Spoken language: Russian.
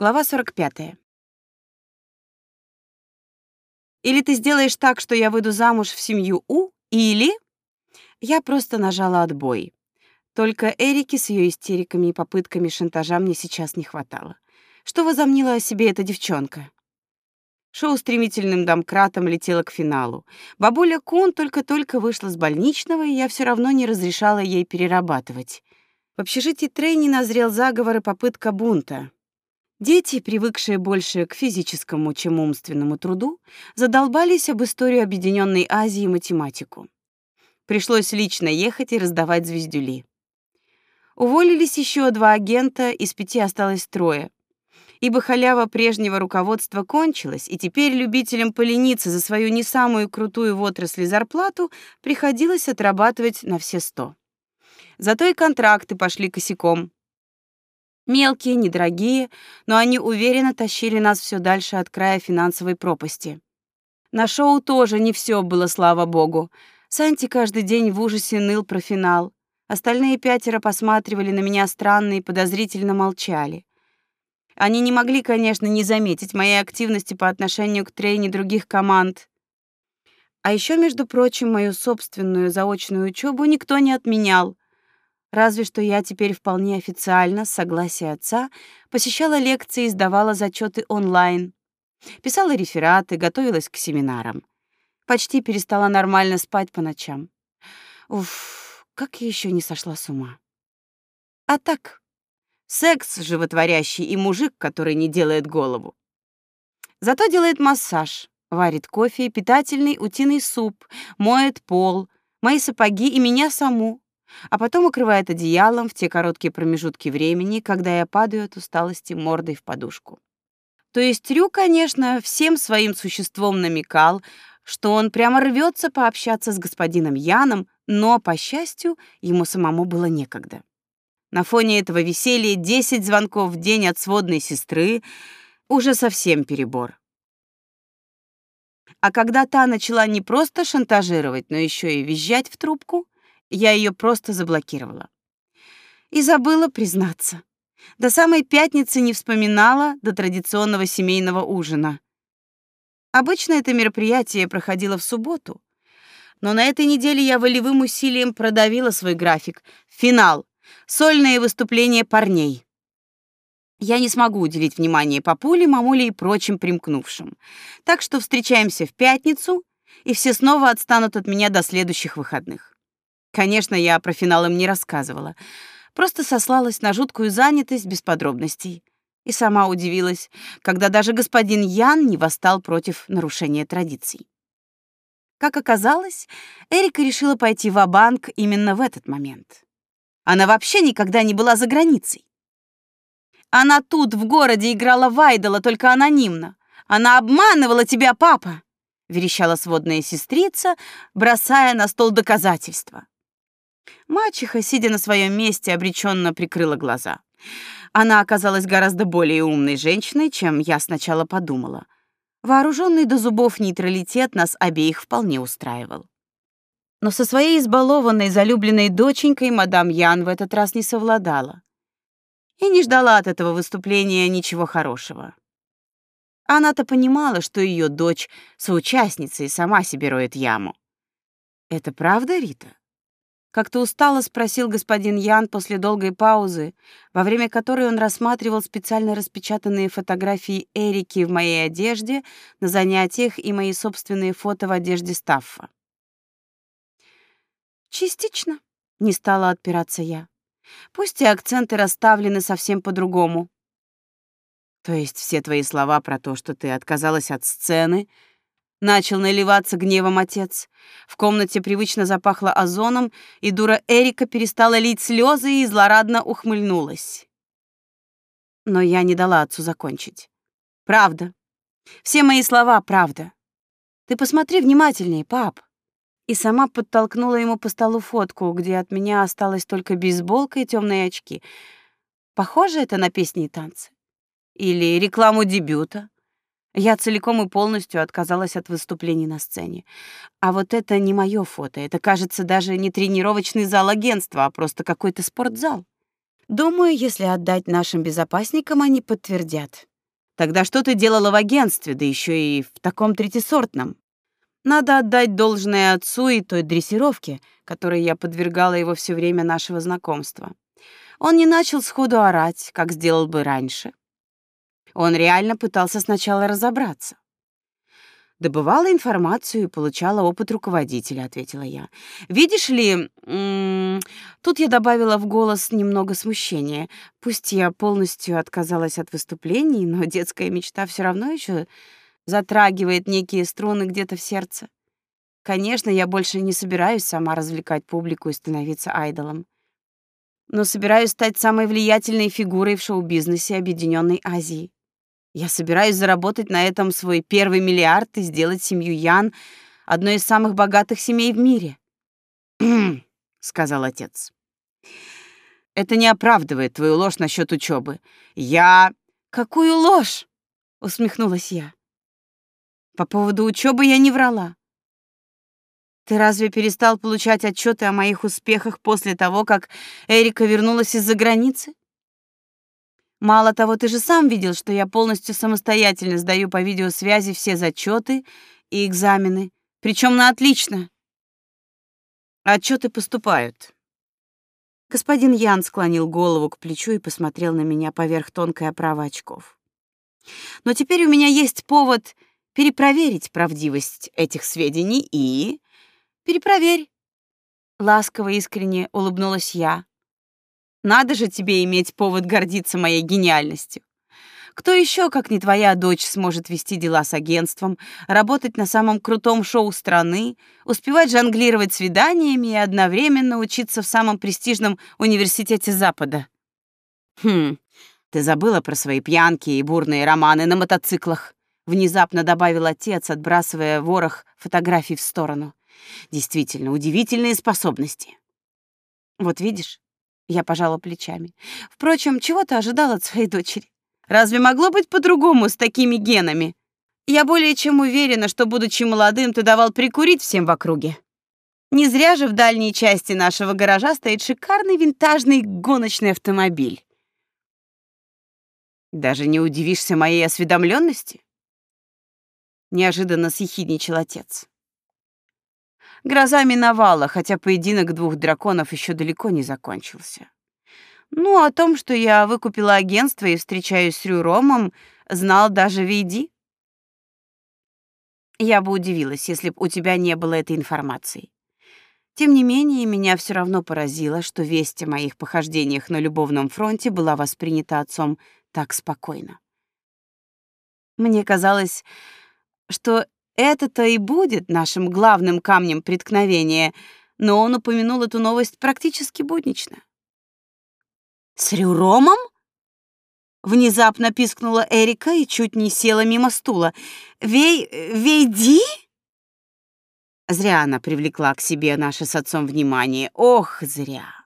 Глава 45. Или ты сделаешь так, что я выйду замуж в семью У, или я просто нажала отбой. Только Эрики с ее истериками и попытками шантажа мне сейчас не хватало. Что возомнила о себе эта девчонка? Шоу стремительным домкратом летело к финалу. Бабуля Кун только-только вышла с больничного, и я все равно не разрешала ей перерабатывать. В общежитии Трейни назрел заговор и попытка бунта. Дети, привыкшие больше к физическому, чем умственному труду, задолбались об историю Объединенной Азии и математику. Пришлось лично ехать и раздавать звездюли. Уволились еще два агента, из пяти осталось трое. Ибо халява прежнего руководства кончилась, и теперь любителям полениться за свою не самую крутую в отрасли зарплату приходилось отрабатывать на все сто. Зато и контракты пошли косяком. Мелкие, недорогие, но они уверенно тащили нас все дальше от края финансовой пропасти. На шоу тоже не все было, слава богу. Санти каждый день в ужасе ныл про финал. Остальные пятеро посматривали на меня странно и подозрительно молчали. Они не могли, конечно, не заметить моей активности по отношению к трейне других команд. А еще, между прочим, мою собственную заочную учебу никто не отменял. Разве что я теперь вполне официально, с согласия отца, посещала лекции и сдавала зачеты онлайн. Писала рефераты, готовилась к семинарам. Почти перестала нормально спать по ночам. Уф, как я еще не сошла с ума. А так, секс животворящий и мужик, который не делает голову. Зато делает массаж, варит кофе питательный утиный суп, моет пол, мои сапоги и меня саму а потом укрывает одеялом в те короткие промежутки времени, когда я падаю от усталости мордой в подушку. То есть Рю, конечно, всем своим существом намекал, что он прямо рвется пообщаться с господином Яном, но, по счастью, ему самому было некогда. На фоне этого веселья 10 звонков в день от сводной сестры уже совсем перебор. А когда та начала не просто шантажировать, но еще и визжать в трубку, я ее просто заблокировала. И забыла признаться. До самой пятницы не вспоминала до традиционного семейного ужина. Обычно это мероприятие проходило в субботу, но на этой неделе я волевым усилием продавила свой график. Финал. Сольные выступления парней. Я не смогу уделить внимание папуле, мамуле и прочим примкнувшим. Так что встречаемся в пятницу, и все снова отстанут от меня до следующих выходных. Конечно, я про финал им не рассказывала. Просто сослалась на жуткую занятость без подробностей. И сама удивилась, когда даже господин Ян не восстал против нарушения традиций. Как оказалось, Эрика решила пойти в банк именно в этот момент. Она вообще никогда не была за границей. Она тут, в городе, играла в айдола, только анонимно. Она обманывала тебя, папа, верещала сводная сестрица, бросая на стол доказательства. Мачеха, сидя на своем месте, обреченно прикрыла глаза. Она оказалась гораздо более умной женщиной, чем я сначала подумала. Вооруженный до зубов нейтралитет нас обеих вполне устраивал. Но со своей избалованной, залюбленной доченькой мадам Ян в этот раз не совладала. И не ждала от этого выступления ничего хорошего. Она-то понимала, что ее дочь соучастница и сама себе роет яму. Это правда, Рита? Как-то устало спросил господин Ян после долгой паузы, во время которой он рассматривал специально распечатанные фотографии Эрики в моей одежде на занятиях и мои собственные фото в одежде Стаффа. «Частично», — не стала отпираться я. «Пусть и акценты расставлены совсем по-другому». «То есть все твои слова про то, что ты отказалась от сцены, Начал наливаться гневом отец. В комнате привычно запахло озоном, и дура Эрика перестала лить слезы и злорадно ухмыльнулась. Но я не дала отцу закончить. Правда. Все мои слова — правда. Ты посмотри внимательнее, пап. И сама подтолкнула ему по столу фотку, где от меня осталась только бейсболка и темные очки. Похоже это на песни и танцы? Или рекламу дебюта? Я целиком и полностью отказалась от выступлений на сцене. А вот это не мое фото. Это, кажется, даже не тренировочный зал агентства, а просто какой-то спортзал. Думаю, если отдать нашим безопасникам, они подтвердят. Тогда что ты делала в агентстве, да еще и в таком третисортном? Надо отдать должное отцу и той дрессировке, которой я подвергала его все время нашего знакомства. Он не начал сходу орать, как сделал бы раньше. Он реально пытался сначала разобраться. Добывала информацию и получала опыт руководителя, ответила я. Видишь ли, тут я добавила в голос немного смущения. Пусть я полностью отказалась от выступлений, но детская мечта все равно еще затрагивает некие струны где-то в сердце. Конечно, я больше не собираюсь сама развлекать публику и становиться айдолом. Но собираюсь стать самой влиятельной фигурой в шоу-бизнесе Объединенной Азии. Я собираюсь заработать на этом свой первый миллиард и сделать семью Ян одной из самых богатых семей в мире. сказал отец. Это не оправдывает твою ложь насчет учебы. Я Какую ложь? усмехнулась я. По поводу учебы я не врала. Ты разве перестал получать отчеты о моих успехах после того, как Эрика вернулась из-за границы? Мало того, ты же сам видел, что я полностью самостоятельно сдаю по видеосвязи все зачеты и экзамены, причем на отлично. Отчеты поступают. Господин Ян склонил голову к плечу и посмотрел на меня поверх тонкой оправы очков. Но теперь у меня есть повод перепроверить правдивость этих сведений и перепроверь. Ласково искренне улыбнулась я. Надо же тебе иметь повод гордиться моей гениальностью. Кто еще, как не твоя дочь, сможет вести дела с агентством, работать на самом крутом шоу страны, успевать жонглировать свиданиями и одновременно учиться в самом престижном университете Запада? Хм, ты забыла про свои пьянки и бурные романы на мотоциклах, внезапно добавил отец, отбрасывая ворох фотографий в сторону. Действительно, удивительные способности. Вот видишь, я пожала плечами. Впрочем, чего ты ожидал от своей дочери? Разве могло быть по-другому с такими генами? Я более чем уверена, что, будучи молодым, ты давал прикурить всем в округе. Не зря же в дальней части нашего гаража стоит шикарный винтажный гоночный автомобиль. Даже не удивишься моей осведомленности? Неожиданно съехидничал отец. Гроза миновала, хотя поединок двух драконов еще далеко не закончился. Ну, о том, что я выкупила агентство и встречаюсь с Рюромом, знал даже Вейди. Я бы удивилась, если бы у тебя не было этой информации. Тем не менее, меня все равно поразило, что весть о моих похождениях на любовном фронте была воспринята отцом так спокойно. Мне казалось, что это-то и будет нашим главным камнем преткновения, но он упомянул эту новость практически буднично. «С Рюромом?» Внезапно пискнула Эрика и чуть не села мимо стула. «Вей... Вейди?» Зря она привлекла к себе наше с отцом внимание. Ох, зря.